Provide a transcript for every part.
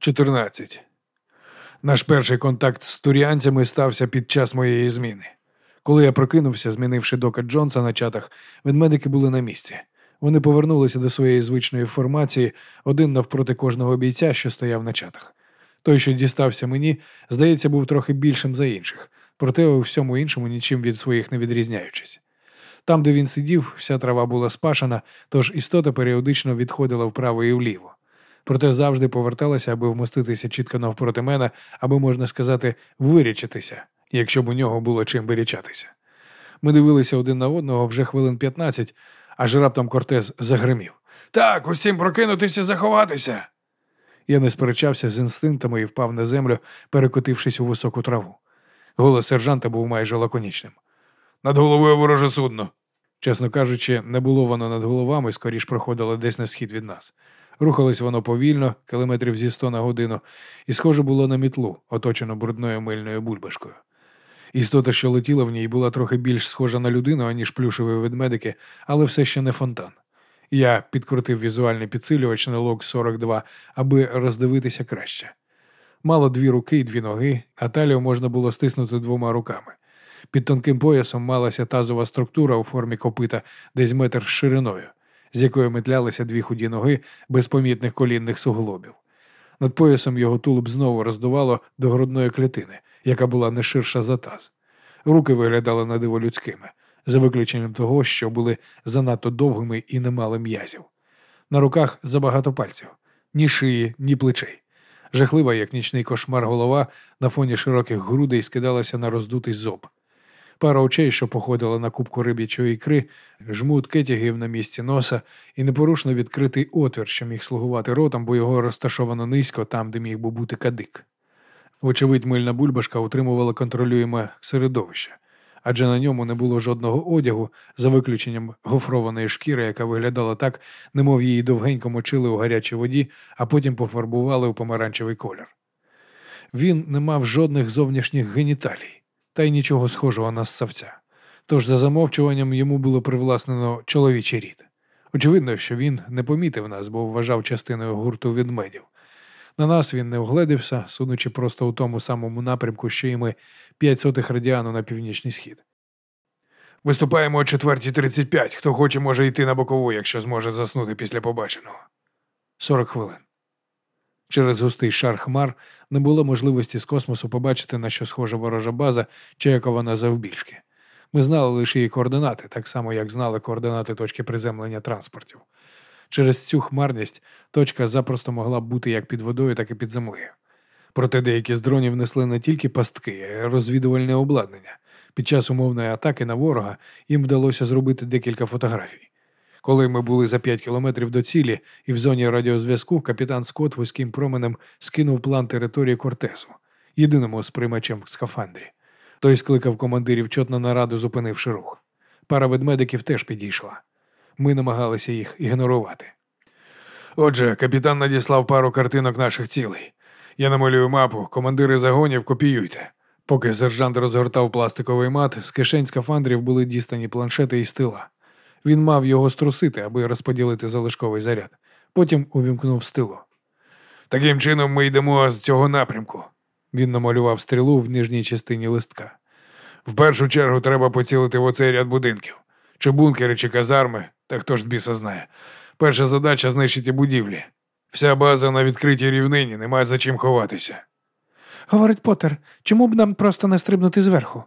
14. Наш перший контакт з туріанцями стався під час моєї зміни. Коли я прокинувся, змінивши дока Джонса на чатах, ведмедики були на місці. Вони повернулися до своєї звичної формації один навпроти кожного бійця, що стояв на чатах. Той, що дістався мені, здається, був трохи більшим за інших, проте у всьому іншому нічим від своїх не відрізняючись. Там, де він сидів, вся трава була спашена, тож істота періодично відходила вправо і вліво. Проте завжди поверталася, аби вмоститися чітко навпроти мене, аби, можна сказати, вирічитися, якщо б у нього було чим вирічатися. Ми дивилися один на одного вже хвилин 15, аж раптом Кортез загримів. Так, усім прокинутися, заховатися. Я не сперечався з інстинктами і впав на землю, перекотившись у високу траву. Голос сержанта був майже лаконічним. Над головою вороже судно. Чесно кажучи, не було воно над головами, скоріш проходило десь на схід від нас. Рухалось воно повільно, кілометрів зі сто на годину, і схоже було на мітлу, оточену брудною мильною бульбашкою. Істота, що летіла в ній, була трохи більш схожа на людину, аніж плюшеві ведмедики, але все ще не фонтан. Я підкрутив візуальний підсилювач на лог 42, аби роздивитися краще. Мало дві руки і дві ноги, а талію можна було стиснути двома руками. Під тонким поясом малася тазова структура у формі копита, десь метр шириною, з якої метлялися дві худі ноги без помітних колінних суглобів. Над поясом його тулуб знову роздувало до грудної клітини, яка була не ширша за таз. Руки виглядали на диво людськими, за виключенням того, що були занадто довгими і не мали м'язів. На руках забагато пальців, ні шиї, ні плечей. Жахлива, як нічний кошмар голова, на фоні широких грудей скидалася на роздутий зоб. Пара очей, що походила на кубку риб'ячої ікри, жмут кетягів на місці носа і непорушно відкритий отвір, що міг слугувати ротом, бо його розташовано низько там, де міг би бути кадик. Вочевидь, мильна бульбашка утримувала контролюєме середовище, адже на ньому не було жодного одягу, за виключенням гофрованої шкіри, яка виглядала так, немов її довгенько мочили у гарячій воді, а потім пофарбували у помаранчевий колір. Він не мав жодних зовнішніх геніталій, та й нічого схожого на ссавця. Тож за замовчуванням йому було привласнено чоловічий рід. Очевидно, що він не помітив нас, бо вважав частиною гурту відмедів. На нас він не огледився, сунучи просто у тому самому напрямку, що і ми п'ять сотих радіану на північний схід. Виступаємо о 4.35. Хто хоче, може йти на бокову, якщо зможе заснути після побаченого. Сорок хвилин. Через густий шар хмар не було можливості з космосу побачити, на що схожа ворожа база чи яка вона завбільшки. Ми знали лише її координати, так само, як знали координати точки приземлення транспортів. Через цю хмарність точка запросто могла бути як під водою, так і під землею. Проте деякі з дронів несли не тільки пастки, а й розвідувальне обладнання. Під час умовної атаки на ворога їм вдалося зробити декілька фотографій. Коли ми були за 5 кілометрів до цілі і в зоні радіозв'язку, капітан Скотт вузьким променем скинув план території Кортесу, єдиному сприймачем в скафандрі. Той скликав командирів чот на нараду, зупинивши рух. Пара ведмедиків теж підійшла. Ми намагалися їх ігнорувати. Отже, капітан надіслав пару картинок наших цілей. Я намалюю мапу, командири загонів копіюйте. Поки сержант розгортав пластиковий мат, з кишень скафандрів були дістані планшети і стила. Він мав його струсити, аби розподілити залишковий заряд. Потім увімкнув стило. Таким чином ми йдемо з цього напрямку. Він намалював стрілу в нижній частині листка. В першу чергу треба поцілити в оцей ряд будинків. Чи бункери, чи казарми, та хто ж біса знає. Перша задача знищити будівлі. Вся база на відкритій рівнині, немає за чим ховатися. Говорить Поттер, чому б нам просто не стрибнути зверху?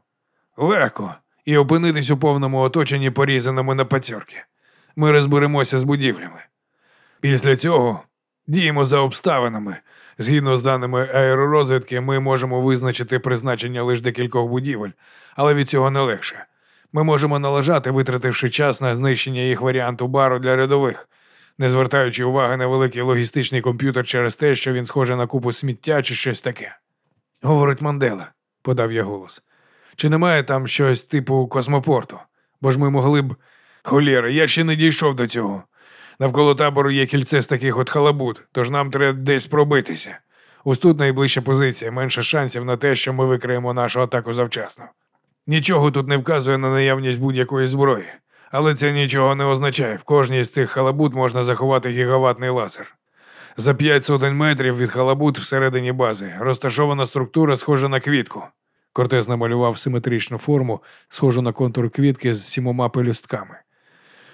Легко. І опинитись у повному оточенні порізаними на пацьорки. Ми розберемося з будівлями. Після цього діємо за обставинами. Згідно з даними аеророзвідки, ми можемо визначити призначення лише декількох будівель, але від цього не легше. Ми можемо належати, витративши час на знищення їх варіанту бару для рядових, не звертаючи уваги на великий логістичний комп'ютер через те, що він схоже на купу сміття чи щось таке. Говорить Мандела, подав я голос. Чи немає там щось типу космопорту? Бо ж ми могли б. Холєра, я ще не дійшов до цього. Навколо табору є кільце з таких от халабут, тож нам треба десь пробитися. Ось тут найближча позиція, менше шансів на те, що ми викриємо нашу атаку завчасно. Нічого тут не вказує на наявність будь-якої зброї, але це нічого не означає. В кожній з цих халабут можна заховати гігаватний лазер. За п'ять сотень метрів від халабут всередині бази розташована структура, схожа на квітку. Кортес намалював симетричну форму, схожу на контур квітки з сімома пелюстками.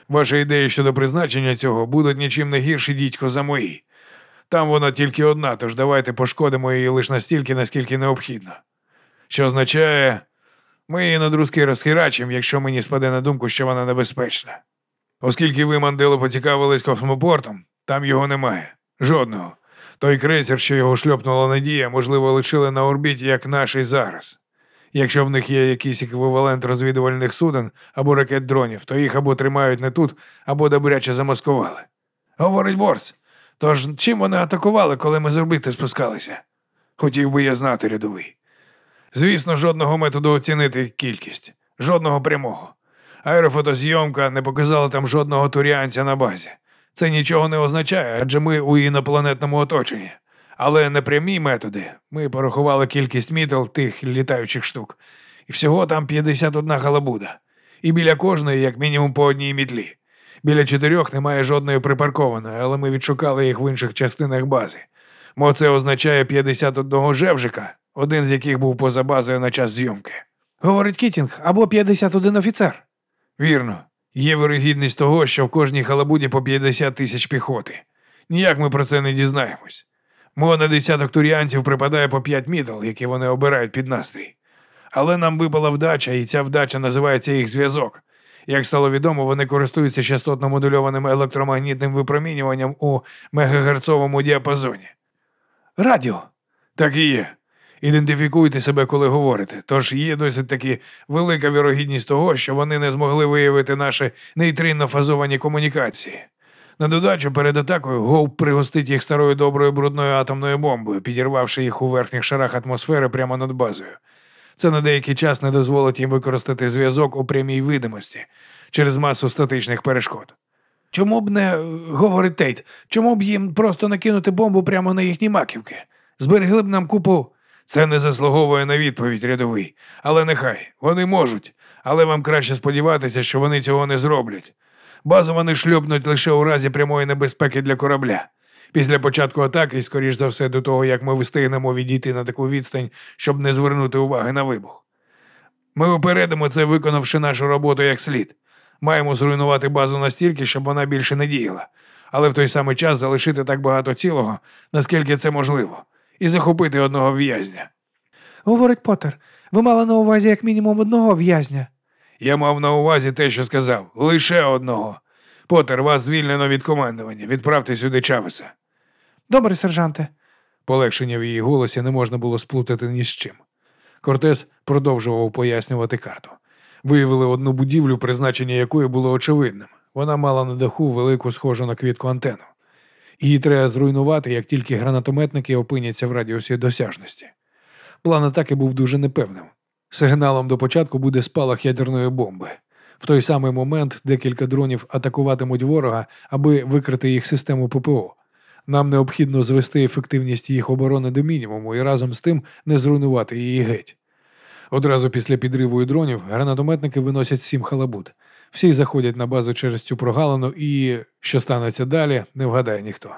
Ваші ідеї щодо призначення цього будуть нічим не гірші, дідько, за мої. Там вона тільки одна, тож давайте пошкодимо її лише настільки, наскільки необхідно. Що означає, ми її на друзки розхерачимо, якщо мені спаде на думку, що вона небезпечна. Оскільки ви, Мандело, поцікавились космопортом, там його немає. Жодного. Той крейсер, що його шльопнула Надія, можливо, лишили на орбіті, як наш і зараз. Якщо в них є якийсь еквівалент розвідувальних суден або ракет дронів, то їх або тримають не тут, або добряче замаскували. Говорить Борс. Тож чим вони атакували, коли ми з орбіти спускалися? Хотів би я знати, рядовий. Звісно, жодного методу оцінити кількість, жодного прямого. Аерофотозйомка не показала там жодного туріанця на базі. Це нічого не означає, адже ми у інопланетному оточенні. Але непрямі методи. Ми порахували кількість мітел тих літаючих штук, і всього там 51 халабуда. І біля кожної, як мінімум, по одній мітлі. Біля чотирьох немає жодної припаркованої, але ми відшукали їх в інших частинах бази. Мо це означає 51 жевжика, один з яких був поза базою на час зйомки. Говорить Кітінг, або 51 офіцер. Вірно, є вірогідність того, що в кожній халабуді по 50 тисяч піхоти. Ніяк ми про це не дізнаємось. Мо на десяток тавріанців припадає по 5 мітл, які вони обирають під настрій. Але нам випала вдача, і ця вдача називається їх зв'язок. Як стало відомо, вони користуються частотно модульованим електромагнітним випромінюванням у мегагерцовому діапазоні. Радіо. Так і є. Ідентифікуйте себе, коли говорите. Тож є досить таки велика вірогідність того, що вони не змогли виявити наші нейтринно фазовані комунікації. На додачу перед атакою Гоуп пригостить їх старою доброю брудною атомною бомбою, підірвавши їх у верхніх шарах атмосфери прямо над базою. Це на деякий час не дозволить їм використати зв'язок у прямій видимості через масу статичних перешкод. Чому б не, говорить Тейт, чому б їм просто накинути бомбу прямо на їхні маківки? Зберегли б нам купу. Це не заслуговує на відповідь, рядовий. Але нехай вони можуть. Але вам краще сподіватися, що вони цього не зроблять. Базу вони шльопнуть лише у разі прямої небезпеки для корабля. Після початку атаки, скоріш за все, до того, як ми встигнемо відійти на таку відстань, щоб не звернути уваги на вибух. Ми упередимо це, виконавши нашу роботу як слід. Маємо зруйнувати базу настільки, щоб вона більше не діяла, але в той самий час залишити так багато цілого, наскільки це можливо, і захопити одного в'язня. Говорить Поттер, ви мали на увазі як мінімум одного в'язня. Я мав на увазі те, що сказав, лише одного. Потер, вас звільнено від командування. Відправте сюди Чавеса. Добре, сержанте. Полегшення в її голосі не можна було сплутати ні з чим. Кортес продовжував пояснювати карту. Виявили одну будівлю, призначення якої було очевидним. Вона мала на даху велику схожу на квітку антенну. Її треба зруйнувати, як тільки гранатометники опиняться в радіусі досяжності. План атаки був дуже непевним. Сигналом до початку буде спалах ядерної бомби. В той самий момент декілька дронів атакуватимуть ворога, аби викрити їх систему ППО. Нам необхідно звести ефективність їх оборони до мінімуму і разом з тим не зруйнувати її геть. Одразу після підриву і дронів гранатометники виносять сім халабут. Всі заходять на базу через цю прогалину і, що станеться далі, не вгадає ніхто.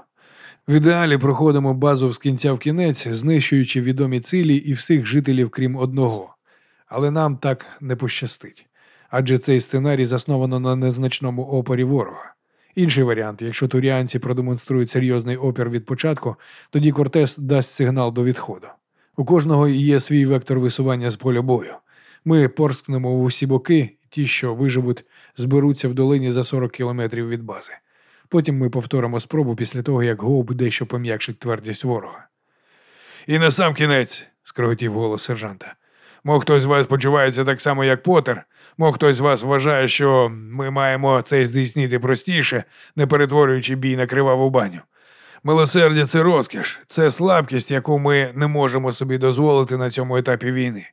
В ідеалі проходимо базу з кінця в кінець, знищуючи відомі цілі і всіх жителів, крім одного. Але нам так не пощастить. Адже цей сценарій засновано на незначному опорі ворога. Інший варіант, якщо туріанці продемонструють серйозний опір від початку, тоді Кортес дасть сигнал до відходу. У кожного є свій вектор висування з поля бою. Ми порскнемо в усі боки, ті, що виживуть, зберуться в долині за 40 кілометрів від бази. Потім ми повторимо спробу після того, як Гоуп дещо пом'якшить твердість ворога. І на сам кінець, скриготів голос сержанта. Мов хтось з вас почувається так само, як Потер, мов хтось з вас вважає, що ми маємо це здійснити простіше, не перетворюючи бій на криваву баню. Милосердя це розкіш, це слабкість, яку ми не можемо собі дозволити на цьому етапі війни.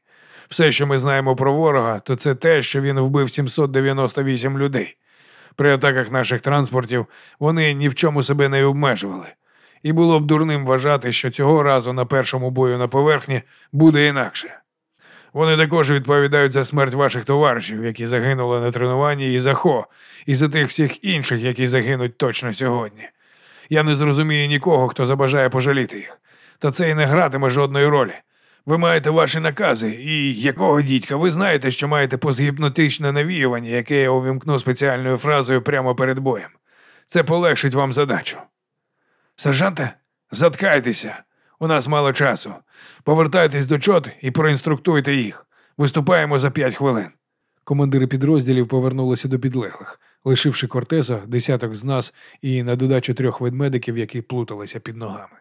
Все, що ми знаємо про ворога, то це те, що він вбив 798 людей. При атаках наших транспортів вони ні в чому себе не обмежували. І було б дурним вважати, що цього разу на першому бою на поверхні буде інакше. Вони також відповідають за смерть ваших товаришів, які загинули на тренуванні і за Хо, і за тих всіх інших, які загинуть точно сьогодні. Я не зрозумію нікого, хто забажає пожаліти їх. Та це і не гратиме жодної ролі. Ви маєте ваші накази, і якого дідька, ви знаєте, що маєте постгіпнотичне навіювання, яке я увімкну спеціальною фразою прямо перед боєм. Це полегшить вам задачу. Сержанте, заткайтеся. У нас мало часу. Повертайтесь до чот і проінструктуйте їх. Виступаємо за п'ять хвилин. Командири підрозділів повернулися до підлеглих, лишивши Кортеза, десяток з нас і на додачу трьох ведмедиків, які плуталися під ногами.